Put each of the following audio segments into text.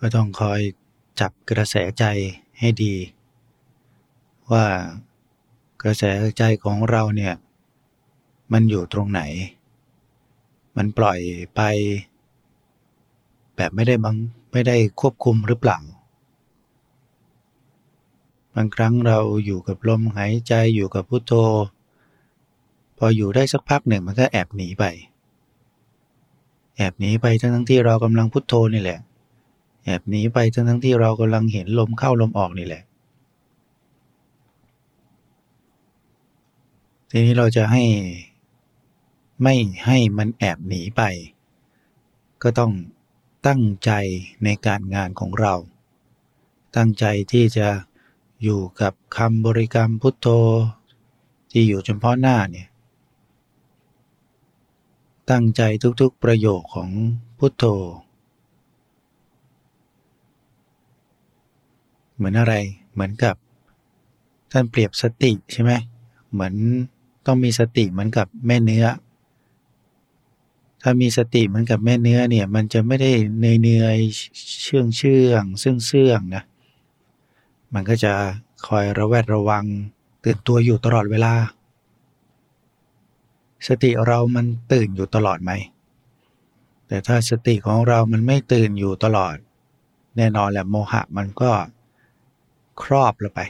ก็ต้องคอยจับกระแสใจให้ดี ว่ากระแสใจของเราเนี่ย มันอยู่ตรงไหน มันปล่อยไป แบบไม่ได้บังไม่ได้ควบคุมหรือเปล่าบางครั้งเราอยู่กับลมหายใจอยู่กับพุโทโธ พออยู่ได้สักพักหนึ่งมันก็แอบหนีไป แอบหนีไปทั้งทั้งที่เรากำลังพุโทโธนี่แหละ แอบหนีไปทั้งทั้งที่เรากำลังเห็นลมเข้าลมออกนี่แหละ ทีนี้เราจะให้ไม่ให้มันแอบหนีไป ก็ต้องตั้งใจในการงานของเรา ตั้งใจที่จะอยู่กับคำบริกรรมพุทโธ ที่อยู่เฉพาะหน้าเนี่ย ตั้งใจทุกๆประโยคของพุทโธ เหมือนอะไร เหมือนกับท่านเปรียบสติใช่ไหมเหมือนต้องมีสติเหมือนกับแม่เนื้อ ถ้ามีสติเหมือนกับแม่เนื้อเนี่ย มันจะไม่ได้เนยเนยเชื่องเชื่องซึ่งเสื่องนะ มันก็จะคอยระแวดระวัง ตื่นตัวอยู่ตลอดเวลา สติเรามันตื่นอยู่ตลอดไหม แต่ถ้าสติของเรามันไม่ตื่นอยู่ตลอด แน่นอนแหละโมหะมันก็ ครอบเราไป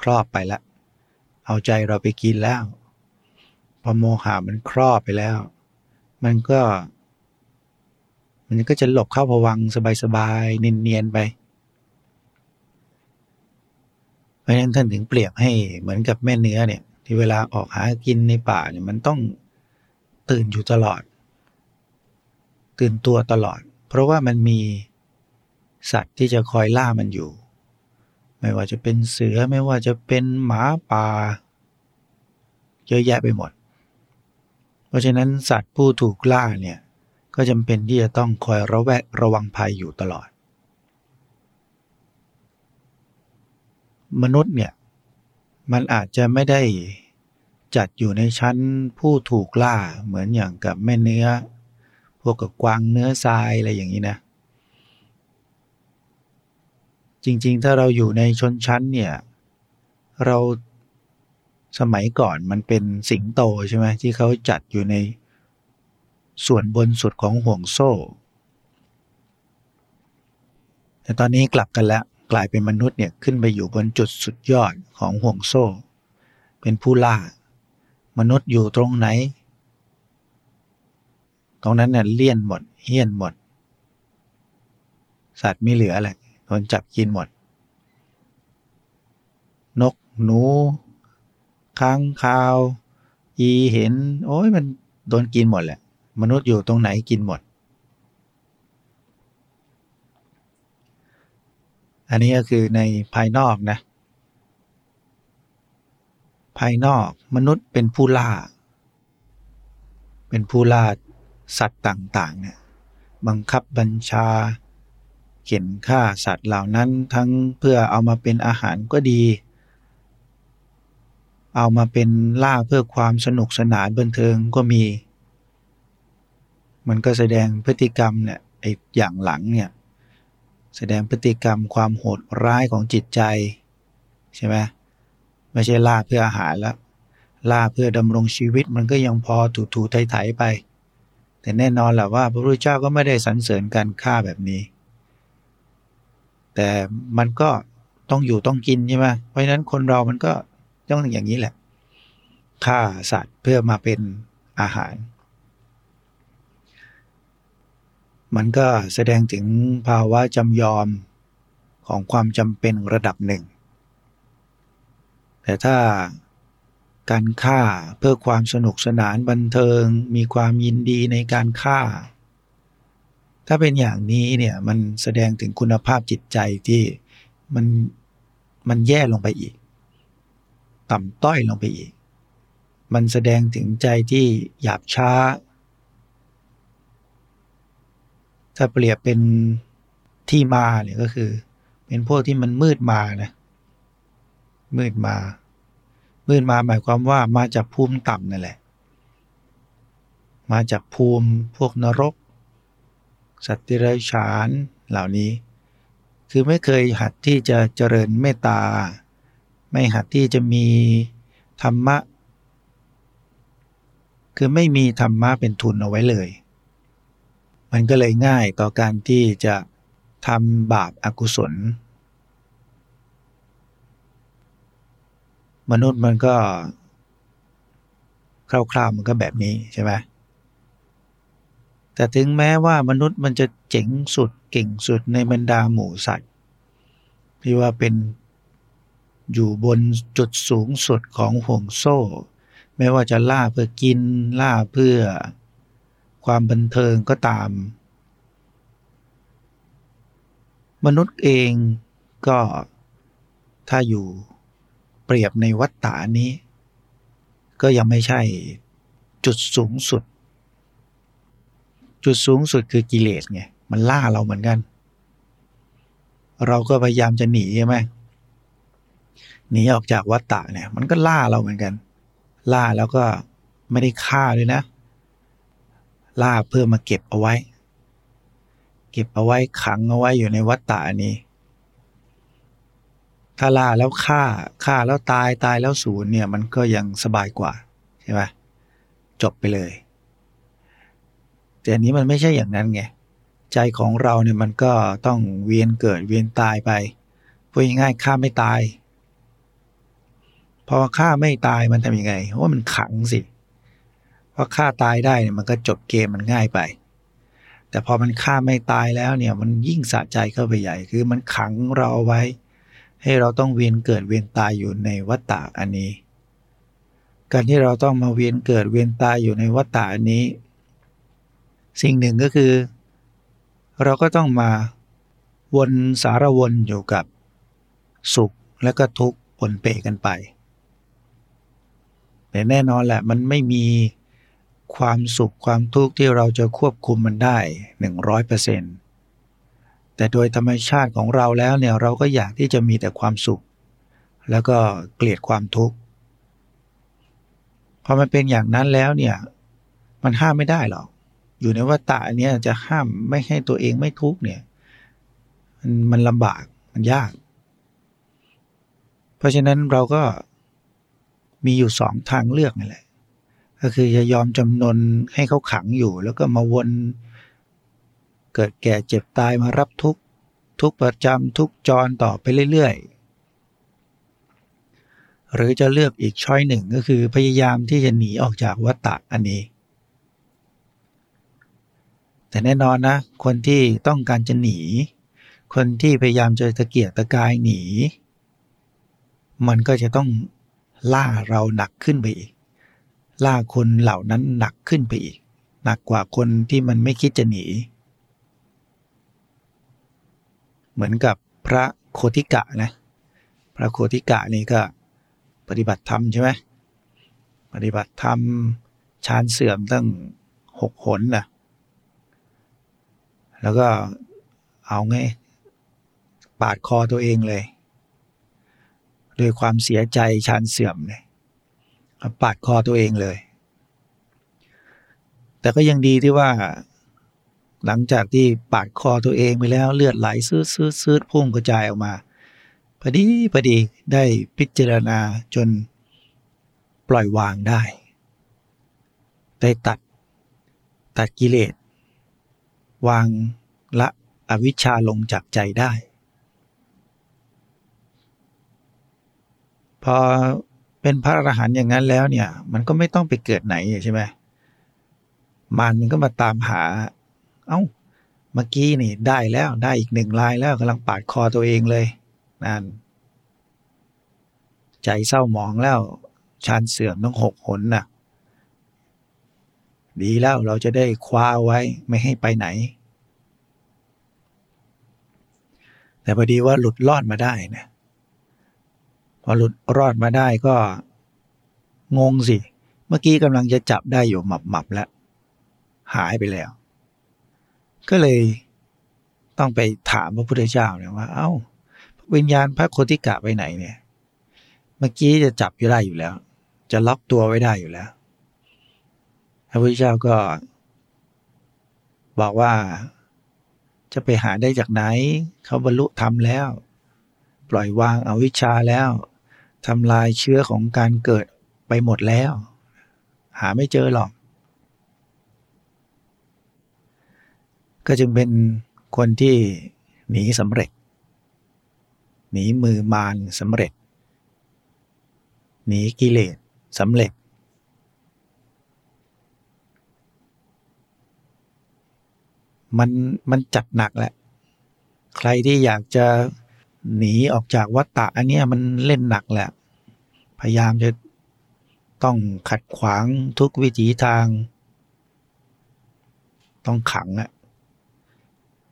ครอบไปละ เอาใจเราไปกินแล้ว พอโมหะมันครอบไปแล้ว มันก็ มันก็จะหลบเข้าผวังสบายๆเนียนๆไปเพราะฉะนั้นท่านถึงเปรียบให้เหมือนกับแม่เนื้อเนี่ย ที่เวลาออกหากินในป่าเนี่ยมันต้องตื่นอยู่ตลอด ตื่นตัวตลอด เพราะว่ามันมีสัตว์ที่จะคอยล่ามันอยู่ ไม่ว่าจะเป็นเสือไม่ว่าจะเป็นหมาป่า เยอะแยะไปหมด เพราะฉะนั้นสัตว์ผู้ถูกล่าเนี่ยก็จำเป็นที่จะต้องคอยระแวดระวังภัยอยู่ตลอด มนุษย์เนี่ยมันอาจจะไม่ได้จัดอยู่ในชั้นผู้ถูกล่าเหมือนอย่างกับแม่เนื้อ พวกกับกวางเนื้อทรายอะไรอย่างนี้นะ จริง ๆ ถ้าเราอยู่ในชนชั้นเนี่ย เราสมัยก่อนมันเป็นสิงโตใช่ไหมที่เขาจัดอยู่ในส่วนบนสุดของห่วงโซ่ แต่ตอนนี้กลับกันแล้วกลายเป็นมนุษย์เนี่ยขึ้นไปอยู่บนจุดสุดยอดของห่วงโซ่ เป็นผู้ล่า มนุษย์อยู่ตรงไหน ตรงนั้นเนี่ยเลี่ยนหมดเฮี้ยนหมด สัตว์ไม่เหลือแหละ โดนจับกินหมด นกหนูค้างคาว อีเห็น โอ้ยมันโดนกินหมดแหละ มนุษย์อยู่ตรงไหนกินหมด อันนี้ก็คือในภายนอกนะ ภายนอกมนุษย์เป็นผู้ล่า เป็นผู้ล่าสัตว์ต่าง ๆ เนี่ย บังคับบัญชา เข็นฆ่าสัตว์เหล่านั้นทั้งเพื่อเอามาเป็นอาหารก็ดี เอามาเป็นล่าเพื่อความสนุกสนานบันเทิงก็มี มันก็แสดงพฤติกรรมเนี่ยไอ้อย่างหลังเนี่ยแสดงพฤติกรรมความโหดร้ายของจิตใจใช่ไหมไม่ใช่ล่าเพื่ออาหารแล้วล่าเพื่อดำรงชีวิตมันก็ยังพอถูถูไถไถไป แต่แน่นอนแหละว่าพระพุทธเจ้าก็ไม่ได้สรรเสริญการฆ่าแบบนี้ แต่มันก็ต้องอยู่ต้องกินใช่ไหมเพราะฉะนั้นคนเรามันก็ต้องอย่างนี้แหละฆ่าสัตว์เพื่อมาเป็นอาหาร มันก็แสดงถึงภาวะจำยอมของความจำเป็นระดับหนึ่ง แต่ถ้าการฆ่าเพื่อความสนุกสนานบันเทิง มีความยินดีในการฆ่า ถ้าเป็นอย่างนี้เนี่ยมันแสดงถึงคุณภาพจิตใจที่มันมันแย่ลงไปอีก ต่ำต้อยลงไปอีก มันแสดงถึงใจที่หยาบช้า ถ้าเปรียบเป็นที่มาเนี่ยก็คือ เป็นพวกที่มันมืดมานะมืดมา มืดมาหมายความว่ามาจากภูมิต่ำนั่นแหละ มาจากภูมิพวกนรก สัตว์ดิเรกชานเหล่านี้ คือไม่เคยหัดที่จะเจริญเมตตา ไม่หัดที่จะมีธรรมะ คือไม่มีธรรมะเป็นทุนเอาไว้เลย มันก็เลยง่ายต่อการที่จะทำบาปอากุศล มนุษย์มันก็คร่าวๆมันก็แบบนี้ใช่ไหม แต่ถึงแม้ว่ามนุษย์มันจะเจ๋งสุดเก่งสุดในบรรดาหมู่สัตว์ที่ว่าเป็นอยู่บนจุดสูงสุดของห่วงโซ่ ไม่ว่าจะล่าเพื่อกินล่าเพื่อความบันเทิงก็ตาม มนุษย์เองก็ถ้าอยู่เปรียบในวัฏฏานี้ ก็ยังไม่ใช่จุดสูงสุด จุดสูงสุดคือกิเลสไงมันล่าเราเหมือนกัน เราก็พยายามจะหนีใช่ไหมหนีออกจากวัฏฏะเนี่ย มันก็ล่าเราเหมือนกัน ล่าแล้วก็ไม่ได้ฆ่าด้วยนะ ล่าเพื่อมาเก็บเอาไว้ เก็บเอาไว้ขังเอาไว้อยู่ในวัฏฏะนี้ ถ้าล่าแล้วฆ่าฆ่าแล้วตายตายแล้วศูนย์เนี่ย มันก็ยังสบายกว่าใช่ไหมจบไปเลย แต่อันนี้มันไม่ใช่อย่างนั้นไง ใจของเราเนี่ยมันก็ต้องเวียนเกิดเวียนตายไปพูดง่ายๆฆ่าไม่ตาย พอฆ่าไม่ตายมันทำยังไงว่ามันขังสิพราะฆ่าตายได้เนี่ยมันก็จบเกมมันง่ายไป แต่พอมันฆ่าไม่ตายแล้วเนี่ยมันยิ่งสะใจเข้าไปใหญ่ คือมันขังเราเอาไว้ ให้เราต้องเวียนเกิดเวียนตายอยู่ในวัฏฏะอันนี้ การที่เราต้องมาเวียนเกิดเวียนตายอยู่ในวัฏฏะอันนี้ สิ่งหนึ่งก็คือ เราก็ต้องมาวนสารวนอยู่กับสุขและก็ทุกข์ปนเปกันไป แต่แน่นอนแหละมันไม่มีความสุขความทุกข์ที่เราจะควบคุมมันได้ 100%แต่โดยธรรมชาติของเราแล้วเนี่ยเราก็อยากที่จะมีแต่ความสุข แล้วก็เกลียดความทุกข์พอมันเป็นอย่างนั้นแล้วเนี่ยมันห้ามไม่ได้หรอก อยู่ในวัฏฏะเนี้ยจะห้ามไม่ให้ตัวเองไม่ทุกข์เนี่ย มันมันลำบากมันยาก เพราะฉะนั้นเราก็มีอยู่สองทางเลือกนี่แหละ ก็คือจะยอมจำนนให้เขาขังอยู่ แล้วก็มาวนเกิดแก่เจ็บตายมารับทุกข์ทุกประจำทุกจรต่อไปเรื่อยๆ หรือจะเลือกอีกช้อยหนึ่งก็คือพยายามที่จะหนีออกจากวัฏฏะอันนี้ แต่แน่นอนนะ คนที่ต้องการจะหนี คนที่พยายามจะตะเกียกตะกายหนี มันก็จะต้องล่าเราหนักขึ้นไปอีก ล่าคนเหล่านั้นหนักขึ้นไปอีก หนักกว่าคนที่มันไม่คิดจะหนี เหมือนกับพระโคติกะนะ พระโคติกะนี่ก็ปฏิบัติธรรมใช่ไหมปฏิบัติธรรมฌานเสื่อมตั้งหกหนนะ แล้วก็เอาไง ปาดคอตัวเองเลยด้วยความเสียใจชานเสื่อมเนี่ยปาดคอตัวเองเลย แต่ก็ยังดีที่ว่า หลังจากที่ปาดคอตัวเองไปแล้วเลือดไหลซื้อซื้อซื้อพุ่งกระจายออกมาพอดีพอดีได้พิจารณาจนปล่อยวางได้ ได้ตัดตัดกิเลส วางละอวิชชาลงจากใจได้ พอเป็นพระอรหันต์อย่างนั้นแล้วเนี่ย มันก็ไม่ต้องไปเกิดไหนใช่ไหมมารมันก็มาตามหา เอา้าเมื่อกี้นี่ได้แล้วได้อีกหนึ่งลายแล้วกำลังปาดคอตัวเองเลยนั่นใจเศร้าหมองแล้วชานเสื่อมต้องหกหนนะ่ะ ดีแล้วเราจะได้คว้าไว้ไม่ให้ไปไหน แต่พอดีว่าหลุดรอดมาได้นะพอหลุดรอดมาได้ก็งงสิ เมื่อกี้กำลังจะจับได้อยู่หมับหมับแล้ว หายไปแล้ว ก็เลยต้องไปถามพระพุทธเจ้าเนี่ยว่า เอา้า วิญญาณพระโคติกะไปไหนเนี่ย เมื่อกี้จะจับอยู่ได้อยู่แล้ว จะล็อกตัวไว้ได้อยู่แล้ว พระพุทธเจ้าก็ บอกว่าจจะไปหาได้จากไหน เขาบรรลุธรรมแล้ว ปล่อยวางอาวิชชาแล้วทำลายเชื้อของการเกิดไปหมดแล้ว หาไม่เจอหรอก ก็จึงเป็นคนที่หนีสำเร็จ หนีมือมารสำเร็จ หนีกิเลสสำเร็จ มันมันจัดหนักแหละ ใครที่อยากจะหนีออกจากวัฏฏะอันนี้มันเล่นหนักแหละ พยายามจะต้องขัดขวางทุกวิถีทาง ต้องขังอะ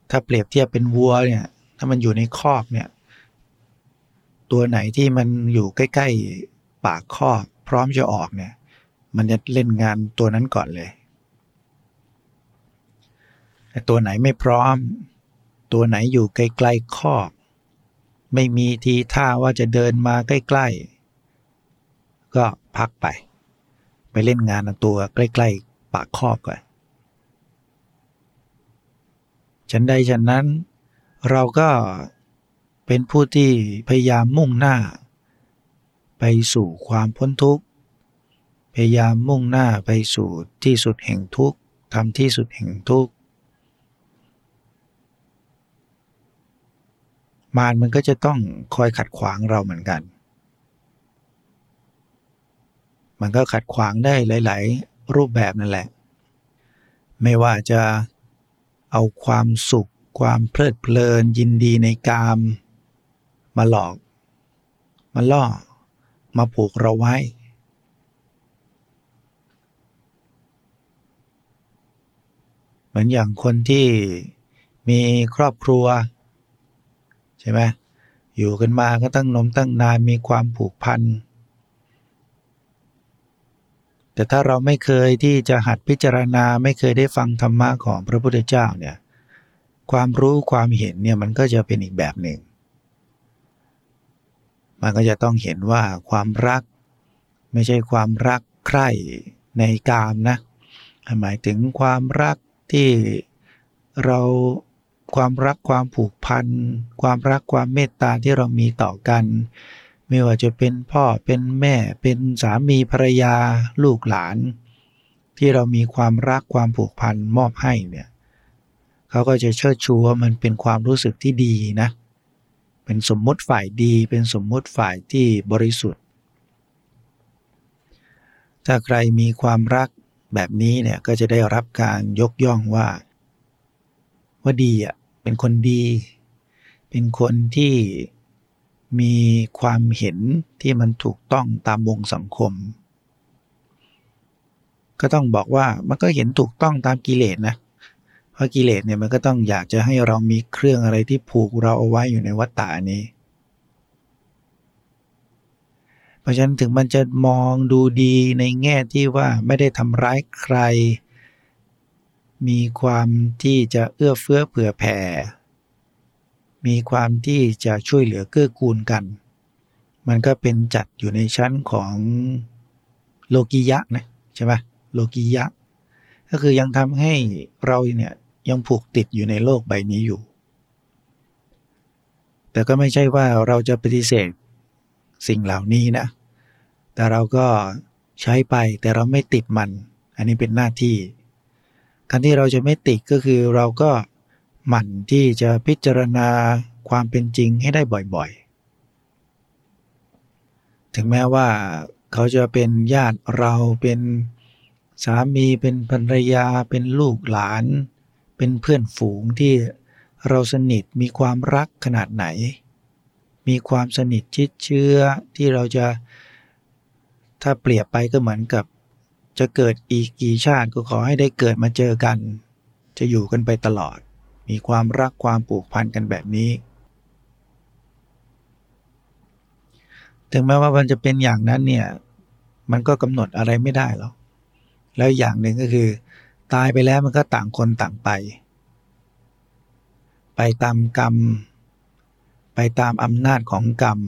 ถ้าเปรียบเทียบเป็นวัวเนี่ย ถ้ามันอยู่ในคอกเนี่ย ตัวไหนที่มันอยู่ใกล้ ๆ ปากคอกพร้อมจะออกเนี่ย มันจะเล่นงานตัวนั้นก่อนเลย ต่ตัวไหนไม่พร้อม ตัวไหนอยู่ไกลๆคอกไม่มีทีท่าว่าจะเดินมาใกล้ๆ ก็พักไป ไปเล่นงานตัวใกล้ๆ ปากคอกก่อนฉันใดฉันนั้น เราก็เป็นผู้ที่พยายามมุ่งหน้า ไปสู่ความพ้นทุกข์ พยายามมุ่งหน้าไปสู่ที่สุดแห่งทุกข์ทำที่สุดแห่งทุกข์ มารมันก็จะต้องคอยขัดขวางเราเหมือนกัน มันก็ขัดขวางได้หลาย ๆ รูปแบบนั่นแหละ ไม่ว่าจะเอาความสุข ความเพลิดเพลินยินดีในกาม มาหลอก มาล่อ มาผูกเราไว้ เหมือนอย่างคนที่มีครอบครัว ช่ไหมอยู่กันมาก็ตั้งนมตั้งนานมีความผูกพัน แต่ถ้าเราไม่เคยที่จะหัดพิจารณาไม่เคยได้ฟังธรรมะของพระพุทธเจ้าเนี่ยความรู้ความเห็นเนี่ยมันก็จะเป็นอีกแบบหนึ่ง มันก็จะต้องเห็นว่าความรักไม่ใช่ความรักใคร่ในกามนะหมายถึงความรักที่เรา ความรักความผูกพัน ความรักความเมตตาที่เรามีต่อกัน ไม่ว่าจะเป็นพ่อเป็นแม่เป็นสามีภรรยาลูกหลาน ที่เรามีความรักความผูกพันมอบให้เนี่ยเขาก็จะเชิดชูว่ามันเป็นความรู้สึกที่ดีนะ เป็นสมมติฝ่ายดี เป็นสมมติฝ่ายที่บริสุทธิ์ ถ้าใครมีความรักแบบนี้เนี่ยก็จะได้รับการยกย่องว่า ว่าดีอะ เป็นคนดี เป็นคนที่มีความเห็นที่มันถูกต้องตามวงสังคม ก็ต้องบอกว่ามันก็เห็นถูกต้องตามกิเลสนะเพราะกิเลสเนี่ยมันก็ต้องอยากจะให้เรามีเครื่องอะไรที่ผูกเราเอาไว้อยู่ในวัฏฏานี้ เพราะฉะนั้นถึงมันจะมองดูดีในแง่ที่ว่าไม่ได้ทำร้ายใคร มีความที่จะเอื้อเฟื้อเผื่อแผ่ มีความที่จะช่วยเหลือเกื้อกูลกัน มันก็เป็นจัดอยู่ในชั้นของโลกิยะนะใช่ไหมโลกิยะ ก็คือยังทำให้เราเนี่ยยังผูกติดอยู่ในโลกใบนี้อยู่ แต่ก็ไม่ใช่ว่าเราจะปฏิเสธสิ่งเหล่านี้นะ แต่เราก็ใช้ไปแต่เราไม่ติดมัน อันนี้เป็นหน้าที่ การที่เราจะไม่ติดก็คือเราก็หมั่นที่จะพิจารณาความเป็นจริงให้ได้บ่อยๆ ถึงแม้ว่าเขาจะเป็นญาติเราเป็นสามีเป็นภรรยาเป็นลูกหลาน เป็นเพื่อนฝูงที่เราสนิทมีความรักขนาดไหน มีความสนิทชิดเชื้อที่เราจะถ้าเปรียบไปก็เหมือนกับ จะเกิดอีกกี่ชาติก็ขอให้ได้เกิดมาเจอกัน จะอยู่กันไปตลอด มีความรักความผูกพันกันแบบนี้ ถึงแม้ว่ามันจะเป็นอย่างนั้นเนี่ย มันก็กำหนดอะไรไม่ได้หรอก แล้วอย่างหนึ่งก็คือ ตายไปแล้วมันก็ต่างคนต่างไป ไปตามกรรม ไปตามอำนาจของกรรม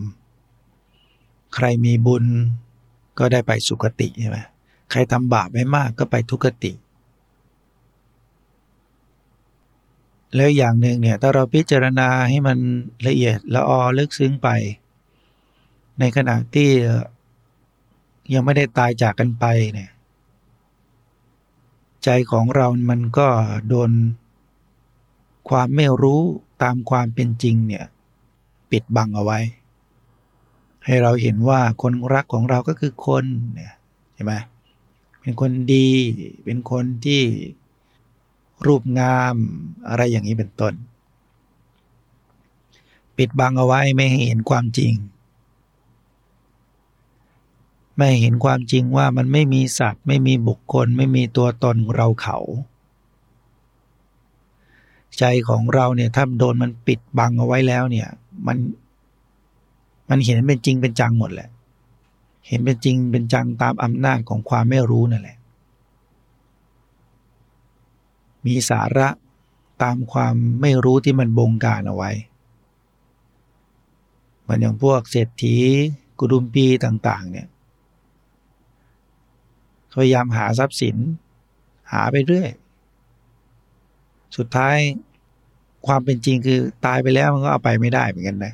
ใครมีบุญก็ได้ไปสุคติใช่ไหม ใครทำบาปไม่มากก็ไปทุกติ แล้วอย่างหนึ่งเนี่ยถ้าเราพิจารณาให้มันละเอียดละออลึกซึ้งไป ในขณะที่ยังไม่ได้ตายจากกันไปเนี่ยใจของเรามันก็โดนความไม่รู้ตามความเป็นจริงเนี่ยปิดบังเอาไว้ ให้เราเห็นว่าคนรักของเราก็คือคนเนี่ยใช่ไหม เป็นคนดี เป็นคนที่รูปงามอะไรอย่างนี้เป็นต้น ปิดบังเอาไว้ไม่ให้เห็นความจริง ไม่เห็นความจริงว่ามันไม่มีสัตว์ ไม่มีบุคคล ไม่มีตัวตนเราเขา ใจของเราเนี่ยถ้าโดนมันปิดบังเอาไว้แล้วเนี่ย มัน มันเห็นเป็นจริงเป็นจังหมดแหละ เห็นเป็นจริงเป็นจังตามอำนาจของความไม่รู้นั่นแหละ มีสาระตามความไม่รู้ที่มันบงการเอาไว้มือนอย่างพวกเศรษฐีกุดุมปีต่าง ๆ เนี่ยพยายามหาทรัพย์สิน หาไปเรื่อย สุดท้ายความเป็นจริงคือตายไปแล้วมันก็เอาไปไม่ได้เหมือนกันนะ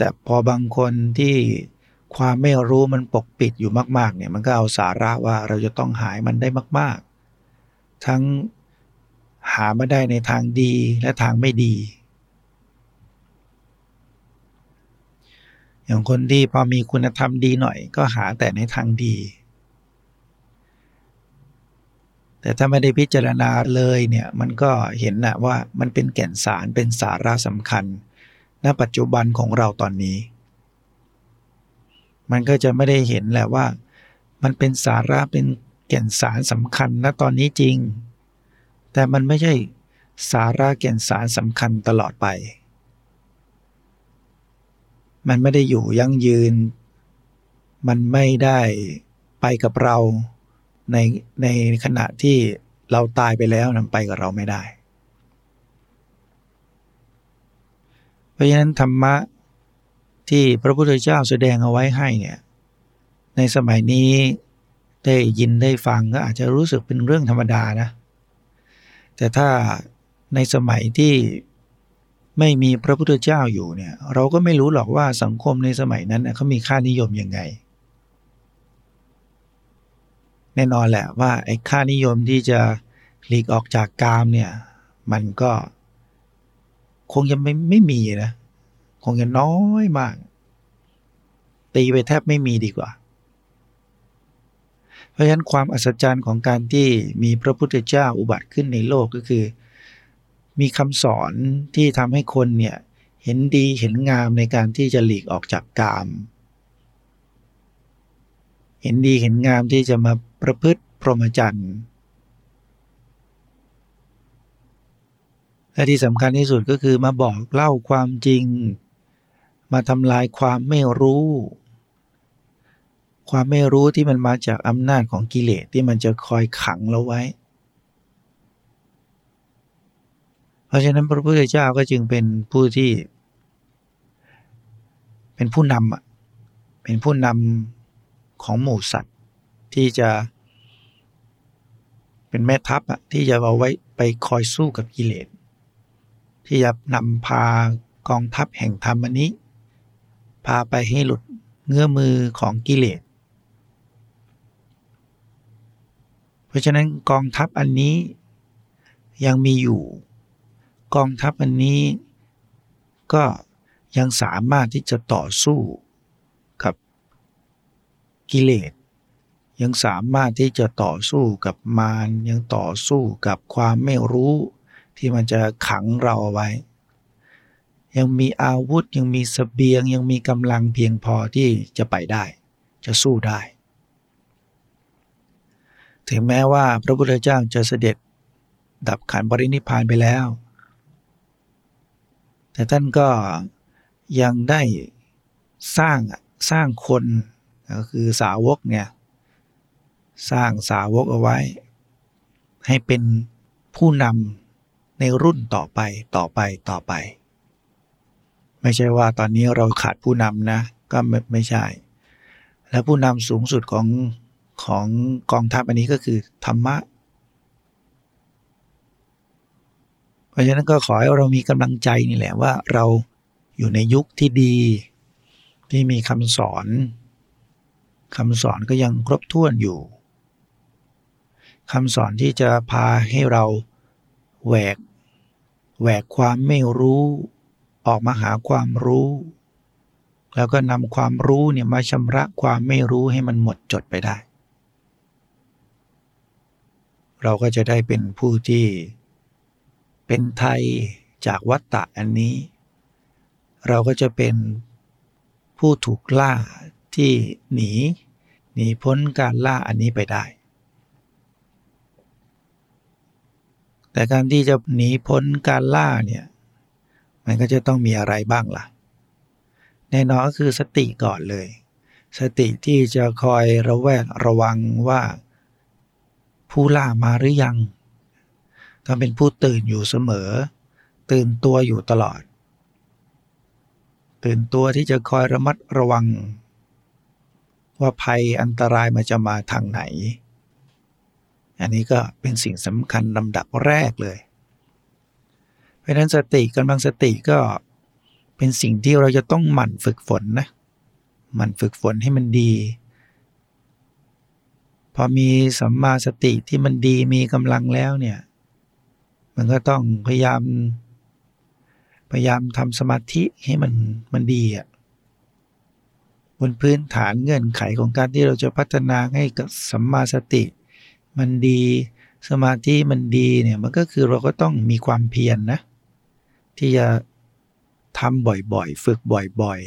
แต่พอบางคนที่ความไม่รู้มันปกปิดอยู่มาก ๆ เนี่ยมันก็เอาสาระว่าเราจะต้องหายมันได้มาก ๆ ทั้งหามาได้ในทางดีและทางไม่ดี อย่างคนที่พอมีคุณธรรมดีหน่อย ก็หาแต่ในทางดี แต่ถ้าไม่ได้พิจารณาเลยเนี่ยมันก็เห็นนะว่ามันเป็นแก่นสารเป็นสาระสำคัญ ณปัจจุบันของเราตอนนี้ มันก็จะไม่ได้เห็นแหละว่า มันเป็นสาระเป็นแก่นสารสำคัญณตอนนี้จริง แต่มันไม่ใช่สาระแก่นสารสำคัญตลอดไป มันไม่ได้อยู่ยั่งยืน มันไม่ได้ไปกับเราในในขณะที่เราตายไปแล้วนันไปกับเราไม่ได้ เพ ราะฉะนั้นธรรมะที่พระพุทธเจ้าแสดงเอาไว้ให้เนี่ยในสมัยนี้ได้ยินได้ฟังก็อาจจะรู้สึกเป็นเรื่องธรรมดานะ แต่ถ้าในสมัยที่ไม่มีพระพุทธเจ้าอยู่เนี่ย เราก็ไม่รู้หรอกว่าสังคมในสมัยนั้นเขามีค่านิยมยังไง แน่นอนแหละว่าไอ้ค่านิยมที่จะหลีกออกจากกามเนี่ย มันก็ คงยังไม่ไม่มีนะ คงจะน้อยมาก ตีไปแทบไม่มีดีกว่า เพราะฉะนั้นความอัศจรรย์ของการที่มีพระพุทธเจ้าอุบัติขึ้นในโลกก็คือ มีคำสอนที่ทำให้คนเนี่ยเห็นดีเห็นงามในการที่จะหลีกออกจากกาม เห็นดีเห็นงามที่จะมาประพฤติพรหมจรรย์ และที่สำคัญที่สุดก็คือมาบอกเล่าความจริง มาทำลายความไม่รู้ ความไม่รู้ที่มันมาจากอำนาจของกิเลสที่มันจะคอยขังเราไว้ เพราะฉะนั้นพระพุทธเจ้าก็จึงเป็นผู้ที่ เป็นผู้นำอะเป็นผู้นำของหมู่สัตว์ที่จะเป็นแม่ทัพอะที่จะเอาไว้ไปคอยสู้กับกิเลส ที่จะนำพากองทัพแห่งธรรมนี้ พาไปให้หลุดเงื้อมือของกิเลส เพราะฉะนั้นกองทัพอันนี้ยังมีอยู่ กองทัพอันนี้ก็ยังสามารถที่จะต่อสู้กับกิเลสยังสามารถที่จะต่อสู้กับมารยังต่อสู้กับความไม่รู้ ที่มันจะขังเราเอาไว้ ยังมีอาวุธยังมีสเสบียง ยังมีกำลังเพียงพอที่จะไปได้ จะสู้ได้ ถึงแม้ว่าพระพุทธเจ้าจะเสด็จดับขันปรินิพานไปแล้ว แต่ท่านก็ยังได้สร้างสร้างคนก็คือสาวกเนี่ยสร้างสาวกเอาไว้ ให้เป็นผู้นำ ในรุ่นต่อไปต่อไปต่อไป ไม่ใช่ว่าตอนนี้เราขาดผู้นำนะ ก็ไม่ไม่ใช่ และผู้นำสูงสุดของของกองทัพอันนี้ก็คือธรรมะ เพราะฉะนั้นก็ขอให้เรามีกำลังใจนี่แหละว่าเราอยู่ในยุคที่ดี ที่มีคำสอนคำสอนก็ยังครบถ้วนอยู่คำสอนที่จะพาให้เราแหวก แหวกความไม่รู้ ออกมาหาความรู้ แล้วก็นำความรู้เนี่ยมาชำระความไม่รู้ให้มันหมดจดไปได้ เราก็จะได้เป็นผู้ที่ เป็นไทยจากวัตตะอันนี้ เราก็จะเป็นผู้ถูกล่าที่หนี หนีพ้นการล่าอันนี้ไปได้ แต่การที่จะหนีพ้นการล่าเนี่ยมันก็จะต้องมีอะไรบ้างล่ะ แน่นอนก็คือสติก่อนเลย สติที่จะคอยระแวดระวังว่า ผู้ล่ามาหรือยังต้องเป็นผู้ตื่นอยู่เสมอ ตื่นตัวอยู่ตลอด ตื่นตัวที่จะคอยระมัดระวัง ว่าภัยอันตรายมันจะมาทางไหน อันนี้ก็เป็นสิ่งสำคัญลำดับแรกเลย เพราะนั้นสติกำลังสติก็เป็นสิ่งที่เราจะต้องหมั่นฝึกฝนนะหมั่นฝึกฝนให้มันดี พอมีสัมมาสติที่มันดีมีกำลังแล้วเนี่ย มันก็ต้องพยายาม พยายามทำสมาธิให้มันมันดีอะบนพื้นฐานเงื่อนไขของการที่เราจะพัฒนาให้กับสัมมาสติ มันดี สมาธิมันดีเนี่ยมันก็คือเราก็ต้องมีความเพียรนนะ ที่จะทำบ่อยๆ ฝึกบ่อย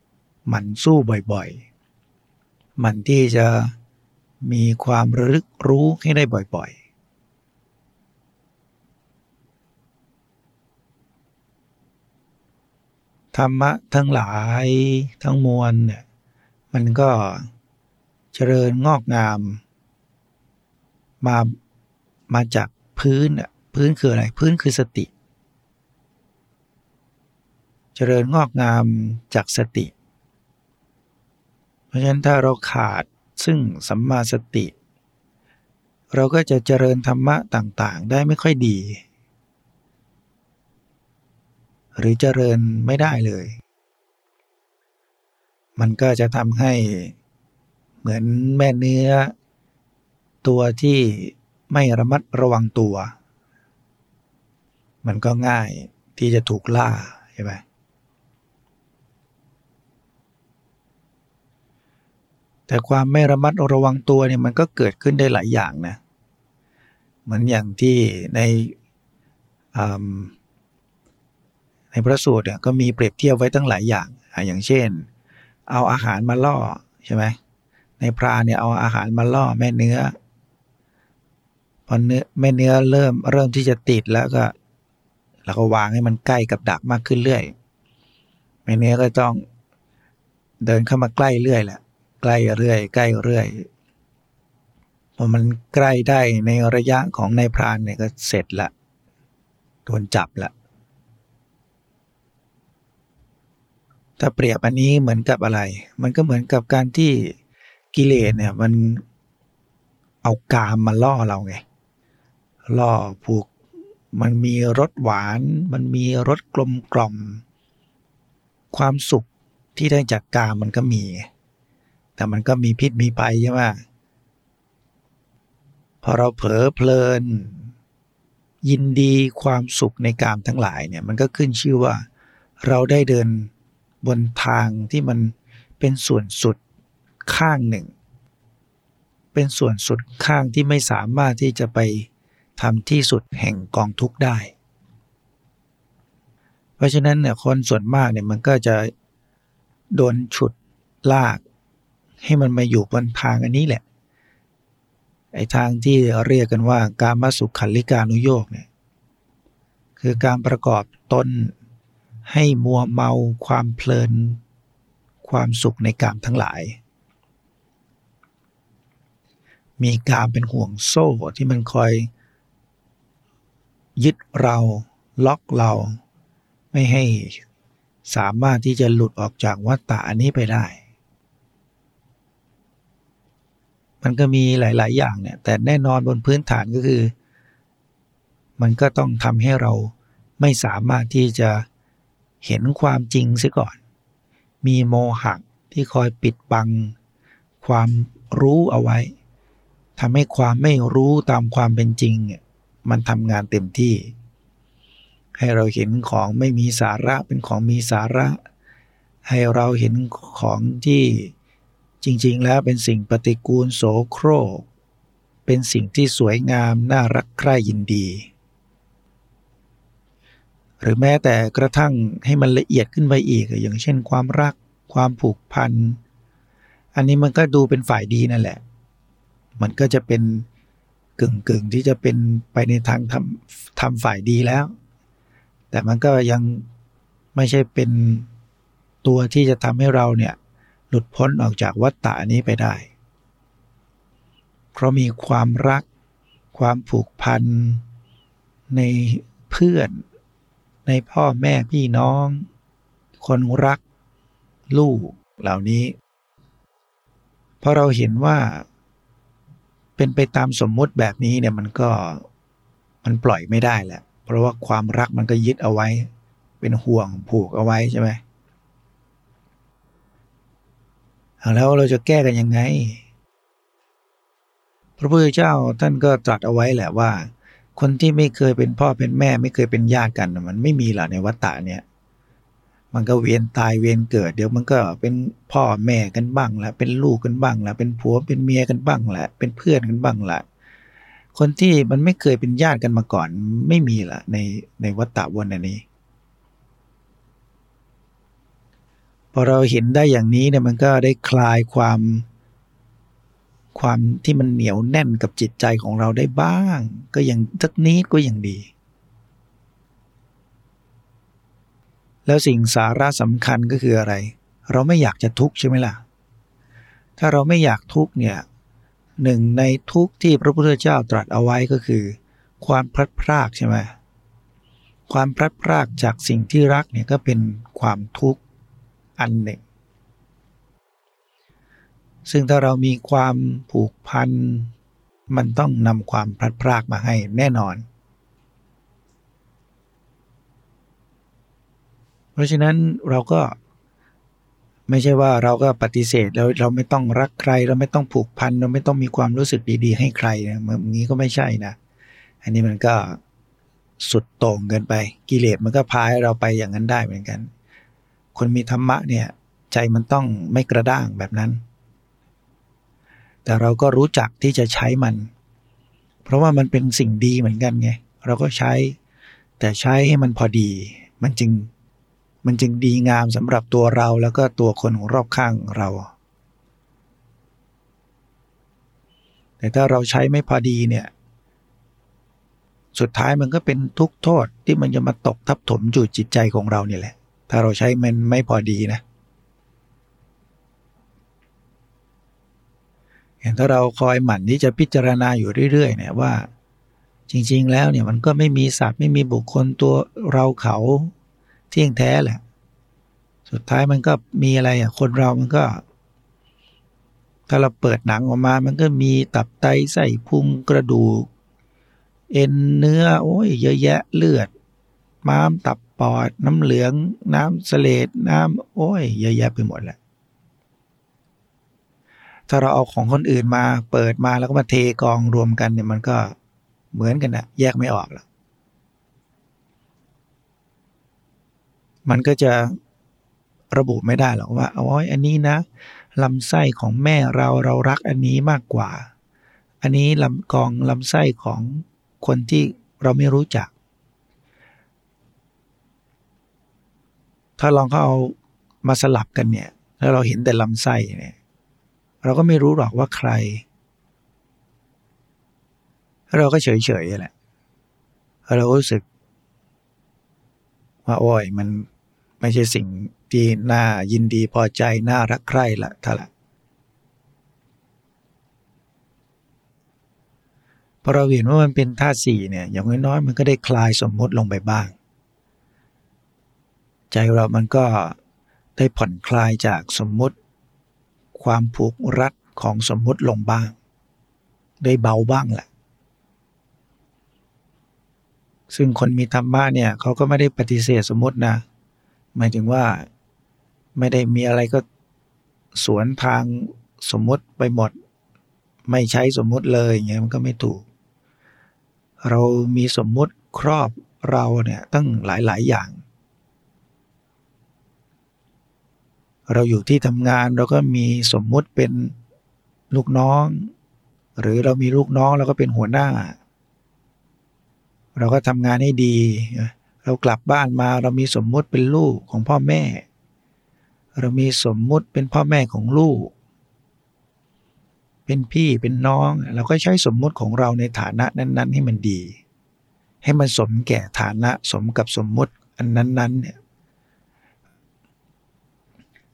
ๆ มันสู้บ่อยๆ มันที่จะมีความระลึกรู้ให้ได้บ่อยๆธรรมะทั้งหลายทั้งมวลเนี่ยมันก็เจริญงอกงาม มามาจากพื้นพื้นคืออะไร พื้นคือสติ เจริญงอกงามจากสติ เพราะฉะนั้นถ้าเราขาดซึ่งสัมมาสติ เราก็จะเจริญธรรมะต่างๆ ได้ไม่ค่อยดี หรือเจริญไม่ได้เลย มันก็จะทำให้เหมือนแม่เนื้อ ตัวที่ไม่ระมัดระวังตัว มันก็ง่ายที่จะถูกล่าใช่ไหมแต่ความไม่ระมัดระวังตัวเนี่ยมันก็เกิดขึ้นได้หลายอย่างนะเหมือนอย่างที่ในในพระสูตรเนี่ยก็มีเปรียบเทียบไว้ตั้งหลายอย่าง อย่างเช่น เอาอาหารมาล่อใช่ไหมในพรานเนี่ยเอาอาหารมาล่อแม่เนื้อ พอเนื้อแม่เนื้อเริ่มเริ่มที่จะติดแล้วก็เราก็วางให้มันใกล้กับดักมากขึ้นเรื่อยแม่เนื้อก็ต้องเดินเข้ามาใกล้เรื่อยแหละใกล้เรื่อยใกล้เรื่อยพอมันใกล้ได้ในระยะของในพรานเนี่ยก็เสร็จละโดนจับละถ้าเปรียบอันนี้เหมือนกับอะไร มันก็เหมือนกับการที่กิเลสเนี่ยมันเอากามมาล่อเราไง ล่อผูก มันมีรสหวาน มันมีรสกลมกล่อม ความสุขที่ได้จากกามมันก็มี แต่มันก็มีพิษมีภัยใช่ไหมพอเราเผลอเพลิน ยินดีความสุขในกามทั้งหลายเนี่ยมันก็ขึ้นชื่อว่า เราได้เดินบนทางที่มันเป็นส่วนสุดข้างหนึ่ง เป็นส่วนสุดข้างที่ไม่สามารถที่จะไป ทำที่สุดแห่งกองทุกข์ได้ เพราะฉะนั้นเนี่ยคนส่วนมากเนี่ยมันก็จะโดนฉุดลาก ให้มันมาอยู่บนทางอันนี้แหละไอ้ทางที่เรียกกันว่าการมาสุขขันลิกานุโยกเนี่ยคือการประกอบตนให้มัวเมาความเพลิน ความสุขในกามทั้งหลาย มีกามเป็นห่วงโซ่ที่มันคอย ยึดเรา ล็อกเรา ไม่ให้สามารถที่จะหลุดออกจากวัฏฏะอันนี้ไปได้ มันก็มีหลาย ๆ อย่างเนี่ย แต่แน่นอนบนพื้นฐานก็คือ มันก็ต้องทำให้เราไม่สามารถที่จะเห็นความจริงเสียก่อน มีโมหะที่คอยปิดบัง ความรู้เอาไว้ทำให้ความไม่รู้ตามความเป็นจริง มันทำงานเต็มที่ ให้เราเห็นของไม่มีสาระเป็นของมีสาระ ให้เราเห็นของที่จริง ๆ แล้วเป็นสิ่งปฏิกูลโสโครก เป็นสิ่งที่สวยงามน่ารักใคร่ยินดี หรือแม้แต่กระทั่งให้มันละเอียดขึ้นไปอีกอย่างเช่น ความรักความผูกพัน อันนี้มันก็ดูเป็นฝ่ายดีนั่นแหละ มันก็จะเป็น กึ่งกึ่งที่จะเป็นไปในทางทำทำฝ่ายดีแล้ว แต่มันก็ยังไม่ใช่เป็นตัวที่จะทำให้เราเนี่ยหลุดพ้นออกจากวัฏฏะนี้ไปได้ เพราะมีความรัก ความผูกพัน ในเพื่อน ในพ่อแม่พี่น้อง คนรัก ลูกเหล่านี้ เพราะเราเห็นว่า เป็นไปตามสมมุติแบบนี้เนี่ยมันก็มันปล่อยไม่ได้แหละ เพราะว่าความรักมันก็ยึดเอาไว้ เป็นห่วงผูกเอาไว้ใช่ไหมแล้วเราจะแก้กันยังไง พระพุทธเจ้าท่านก็ตรัสเอาไว้แหละว่า คนที่ไม่เคยเป็นพ่อเป็นแม่ ไม่เคยเป็นญาติกันมันไม่มีหรอในวัฏฏะเนี่ย มันก็เวียนตายเวียนเกิด เดี๋ยวมันก็เป็นพ่อแม่กันบ้างละเป็นลูกกันบ้างละเป็นผัวเป็นเมียกันบ้างละเป็นเพื่อนกันบ้างละคนที่มันไม่เคยเป็นญาติกันมาก่อนไม่มีละในในวัฏฏะวนอันนี้ พอเราเห็นได้อย่างนี้เนี่ยมันก็ได้คลายความความที่มันเหนียวแน่นกับจิตใจของเราได้บ้าง ก็ยังสักนิดก็ยังดี แล้วสิ่งสาระสำคัญก็คืออะไร เราไม่อยากจะทุกข์ใช่ไหมล่ะ ถ้าเราไม่อยากทุกข์เนี่ยหนึ่งในทุกข์ที่พระพุทธเจ้าตรัสเอาไว้ก็คือ ความพลัดพรากใช่ไหมความพลัดพรากจากสิ่งที่รักเนี่ยก็เป็นความทุกข์อันหนึ่ง ซึ่งถ้าเรามีความผูกพัน มันต้องนำความพลัดพรากมาให้แน่นอน เพ ราะฉะนั้นเราก็ไม่ใช่ว่าเราก็ปฏิเสธแล้วเราไม่ต้องรักใคร เราไม่ต้องผูกพันเราไม่ต้องมีความรู้สึกดีๆ ให้ใครนะแบบนี้ก็ไม่ใช่นะ อันนี้มันก็สุดโต่งเกินไป กิเลสมันก็พาให้เราไปอย่างนั้นได้เหมือนกัน คนมีธรรมะเนี่ย ใจมันต้องไม่กระด้างแบบนั้น แต่เราก็รู้จักที่จะใช้มัน เพราะว่ามันเป็นสิ่งดีเหมือนกันไงเราก็ใช้ แต่ใช้ให้มันพอดี มันจึง มันจึงดีงามสำหรับตัวเราแล้วก็ตัวคนของรอบข้างเรา แต่ถ้าเราใช้ไม่พอดีเนี่ย สุดท้ายมันก็เป็นทุกโทษที่มันจะมาตกทับถมจู่จิตใจของเราเนี่ยแหละ ถ้าเราใช้มันไม่พอดีนะเห็นถ้าเราคอยหมั่นที่จะพิจารณาอยู่เรื่อยๆเนี่ยว่าจริงๆ แล้วเนี่ยมันก็ไม่มีสัตว์ไม่มีบุคคลตัวเราเขา เที่ยงแท้แหละ สุดท้ายมันก็มีอะไรอะ คนเรามันก็ ถ้าเราเปิดหนังออกมา มันก็มีตับไตไส้พุงกระดูก เอ็นเนื้อ โอ้ยเยอะแยะเลือด ม้ามตับปอด น้ำเหลือง น้ำเสลดน้ำโอ้ยเยอะแยะไปหมดแหละถ้าเราเอาของคนอื่นมาเปิดมาแล้วก็มาเทกองรวมกันเนี่ยมันก็เหมือนกันนะแยกไม่ออกหรอก มันก็จะระบุไม่ได้หรอกว่าเอาไว้อันนี้นะลำไส้ของแม่เราเรารักอันนี้มากกว่า อันนี้ลำกองลำไส้ของคนที่เราไม่รู้จัก ถ้าลองเขาเอามาสลับกันเนี่ย แล้วเราเห็นแต่ลำไส้เนี่ย เราก็ไม่รู้หรอกว่าใคร เราก็เฉยๆแหละ เรารู้สึกว่าโอ้ยมัน ไม่ใช่สิ่งที่น่ายินดีพอใจ น่ารักใคร่ละท่าละพอเราเห็นว่ามันเป็นธาตุสี่เนี่ยอย่างน้อยๆมันก็ได้คลายสมมติลงไปบ้าง ใจเรามันก็ได้ผ่อนคลายจากสมมติ ความผูกรัดของสมมติลงบ้าง ได้เบาบ้างแหละซึ่งคนมีธรรมะเนี่ยเขาก็ไม่ได้ปฏิเสธสมมตินะ หมายถึงว่าไม่ได้มีอะไรก็สวนทางสมมติไปหมด ไม่ใช้สมมติเลยอย่างเงี้ยมันก็ไม่ถูก เรามีสมมติครอบเราเนี่ยตั้งหลายๆอย่าง เราอยู่ที่ทำงานเราก็มีสมมุติเป็นลูกน้อง หรือเรามีลูกน้องเราก็เป็นหัวหน้า เราก็ทำงานให้ดี เรากลับบ้านมาเรามีสมมุติเป็นลูกของพ่อแม่ เรามีสมมุติเป็นพ่อแม่ของลูก เป็นพี่เป็นน้อง เราก็ใช้สมมุติของเราในฐานะนั้น ๆ ให้มันดี ให้มันสมแก่ฐานะสมกับสมมุติอันนั้นๆเนี่ย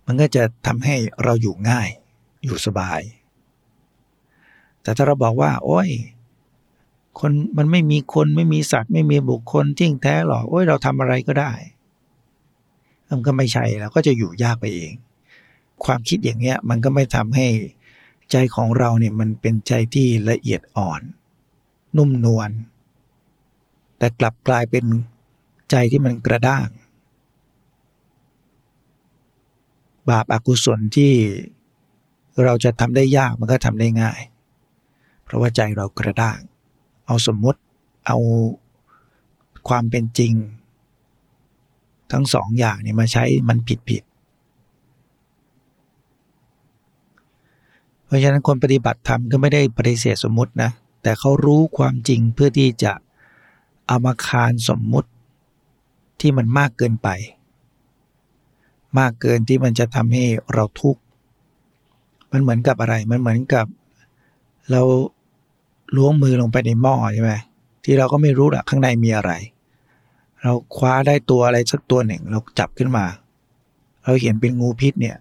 มันก็จะทำให้เราอยู่ง่ายอยู่สบาย แต่ถ้าเราบอกว่า โอ้ย คนมันไม่มีคนไม่มีสัตว์ ไม่มีบุคคลทิ้งแท้หรอกโอ้ยเราทำอะไรก็ได้มันก็ไม่ใช่เราก็จะอยู่ยากไปเอง ความคิดอย่างเงี้ยมันก็ไม่ทำให้ใจของเราเนี่ยมันเป็นใจที่ละเอียดอ่อน นุ่มนวลแต่กลับกลายเป็นใจที่มันกระด้าง บาปอากุศลที่เราจะทำได้ยากมันก็ทำได้ง่าย เพราะว่าใจเรากระด้าง เอาสมมติเอาความเป็นจริง ทั้งสองอย่างเนี่ยมาใช้มันผิดผิดเพราะฉะนั้นคนปฏิบัติธรรมก็ไม่ได้ปฏิเสธสมมตินะ แต่เขารู้ความจริงเพื่อที่จะเอามาคานสมมุติที่มันมากเกินไป มากเกินที่มันจะทำให้เราทุกข์มันเหมือนกับอะไร มันเหมือนกับ เรา ล้วงมือลงไปในหม้อใช่ไหมที่เราก็ไม่รู้อะข้างในมีอะไร เราคว้าได้ตัวอะไรสักตัวหนึ่ง เราจับขึ้นมา เราเห็นเป็นงูพิษเนี่ย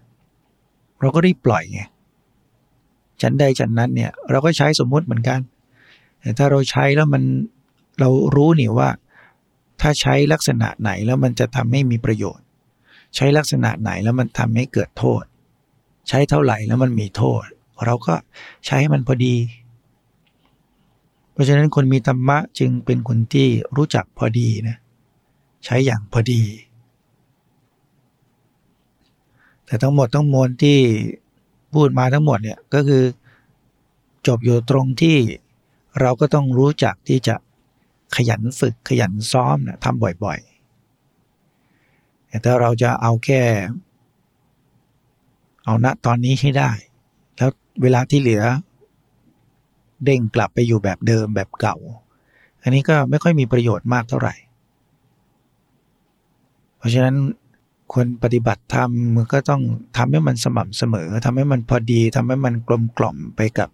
เราก็รีบปล่อยไงฉันใดฉันนั้นเนี่ย เราก็ใช้สมมุติเหมือนกัน แต่ถ้าเราใช้แล้วมันเรารู้นี่ว่า ถ้าใช้ลักษณะไหนแล้วมันจะทำให้มีประโยชน์ ใช้ลักษณะไหนแล้วมันทำให้เกิดโทษ ใช้เท่าไหร่แล้วมันมีโทษ เราก็ใช้ให้มันพอดี เพราะฉะนั้นคนมีธรรมะจึงเป็นคนที่รู้จักพอดีนะใช้อย่างพอดี แต่ทั้งหมดทั้งมวลที่พูดมาทั้งหมดเนี่ยก็คือจบอยู่ตรงที่เราก็ต้องรู้จักที่จะขยันฝึกขยันซ้อมนะทำบ่อยๆ แต่ถ้าเราจะเอาแค่ เอาณตอนนี้ให้ได้ แล้วเวลาที่เหลือ เด้งกลับไปอยู่แบบเดิมแบบเก่า อันนี้ก็ไม่ค่อยมีประโยชน์มากเท่าไหร่ เพราะฉะนั้นคนปฏิบัติธรรมมันก็ต้องทำให้มันสม่ำเสมอทำให้มันพอดีทำให้มันกลมกล่อมไปกับ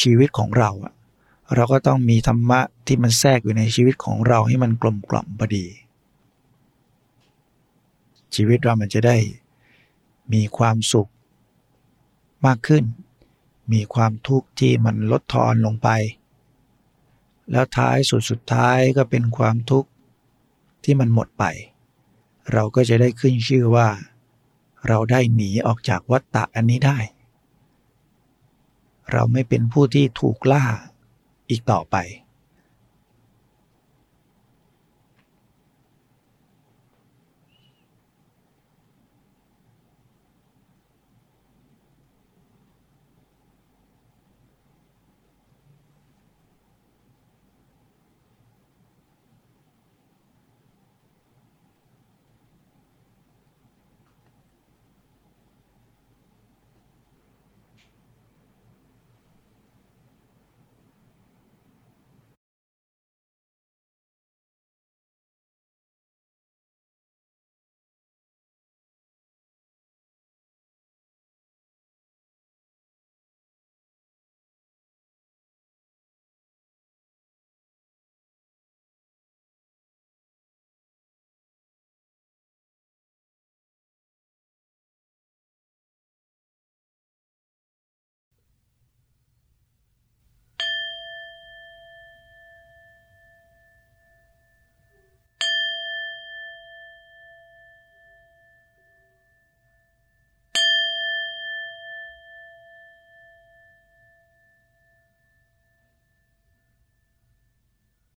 ชีวิตของเราเราก็ต้องมีธรรมะที่มันแทรกอยู่ในชีวิตของเราให้มันกลมกล่อมพอดี ชีวิตเรามันจะได้มีความสุขมากขึ้น มีความทุกข์ที่มันลดทอนลงไป แล้วท้ายสุดสุดท้ายก็เป็นความทุกข์ที่มันหมดไป เราก็จะได้ขึ้นชื่อว่า เราได้หนีออกจากวัฏฏะอันนี้ได้ เราไม่เป็นผู้ที่ถูกล่าอีกต่อไป